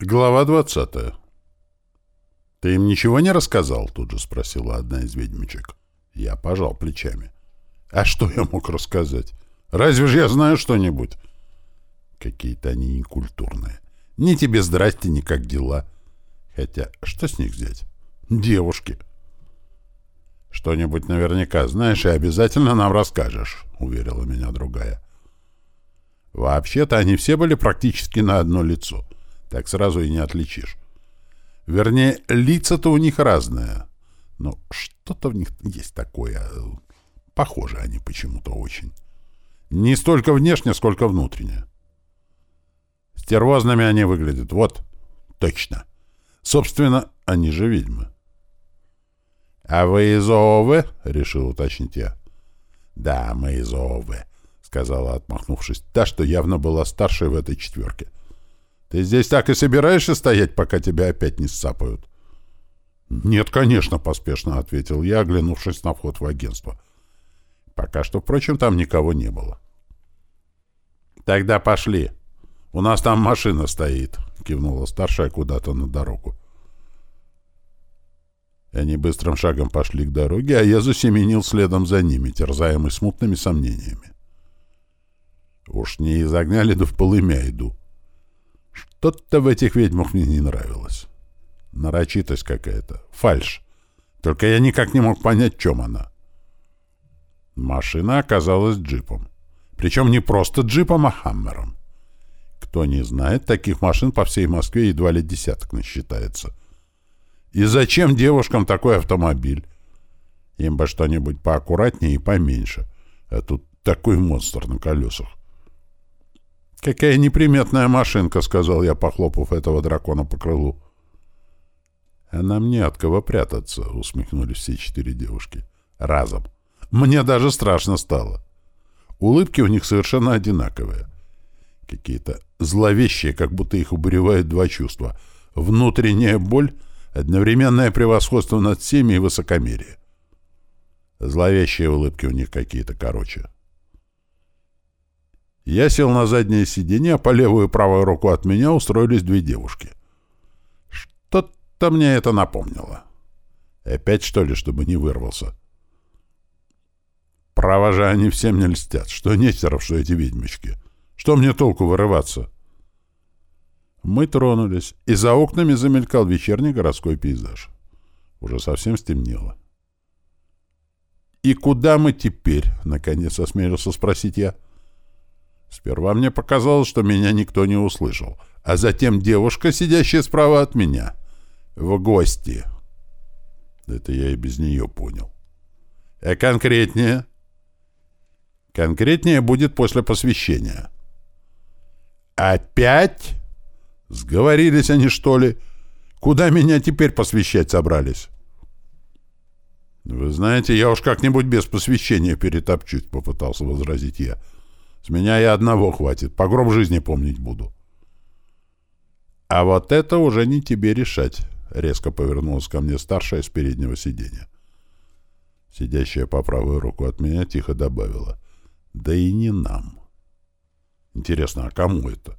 Глава двадцатая. «Ты им ничего не рассказал?» — тут же спросила одна из ведьмичек. Я пожал плечами. «А что я мог рассказать? Разве же я знаю что-нибудь?» Какие-то они некультурные. Ни тебе здрасте, ни как дела. Хотя, что с них взять? Девушки. «Что-нибудь наверняка знаешь и обязательно нам расскажешь», — уверила меня другая. Вообще-то они все были практически на одно лицо — так сразу и не отличишь. Вернее, лица-то у них разные. Но что-то в них есть такое. Похожи они почему-то очень. Не столько внешне, сколько внутренне. Стервозными они выглядят. Вот, точно. Собственно, они же ведьмы. — А вы из ООВ? — решил уточнить я. — Да, мы из ООВ, — сказала, отмахнувшись, та, что явно была старшей в этой четверке. Ты здесь так и собираешься стоять, пока тебя опять не сцапают? — Нет, конечно, — поспешно ответил я, оглянувшись на вход в агентство. Пока что, впрочем, там никого не было. — Тогда пошли. У нас там машина стоит, — кивнула старшая куда-то на дорогу. Они быстрым шагом пошли к дороге, а я засеменил следом за ними, терзаемый смутными сомнениями. Уж не изогнали, да в полымя иду. Что-то в этих ведьмах мне не нравилось. Нарочитость какая-то. Фальш. Только я никак не мог понять, чем она. Машина оказалась джипом. Причем не просто джипом, а хаммером. Кто не знает, таких машин по всей Москве едва ли десяток насчитается. И зачем девушкам такой автомобиль? Им бы что-нибудь поаккуратнее и поменьше. А тут такой монстр на колесах. «Какая неприметная машинка», — сказал я, похлопав этого дракона по крылу. «А нам не от кого прятаться», — усмехнулись все четыре девушки. «Разом. Мне даже страшно стало. Улыбки у них совершенно одинаковые. Какие-то зловещие, как будто их убуревают два чувства. Внутренняя боль, одновременное превосходство над всеми и высокомерие. Зловещие улыбки у них какие-то короче». Я сел на заднее сиденье, а по левую и правую руку от меня устроились две девушки. Что-то мне это напомнило. Опять, что ли, чтобы не вырвался? Право же они всем не льстят. Что Нестеров, что эти ведьмочки. Что мне толку вырываться? Мы тронулись, и за окнами замелькал вечерний городской пейзаж. Уже совсем стемнело. «И куда мы теперь?» — наконец осмелился спросить я. — Сперва мне показалось, что меня никто не услышал, а затем девушка, сидящая справа от меня. В гости. Это я и без нее понял. А конкретнее? Конкретнее будет после посвящения. Опять? Сговорились они, что ли? Куда меня теперь посвящать собрались? Вы знаете, я уж как-нибудь без посвящения перетопчусь, попытался возразить я. — с меня и одного хватит. По гроб жизни помнить буду. — А вот это уже не тебе решать, — резко повернулась ко мне старшая с переднего сиденья. Сидящая по правую руку от меня тихо добавила. — Да и не нам. Интересно, а кому это?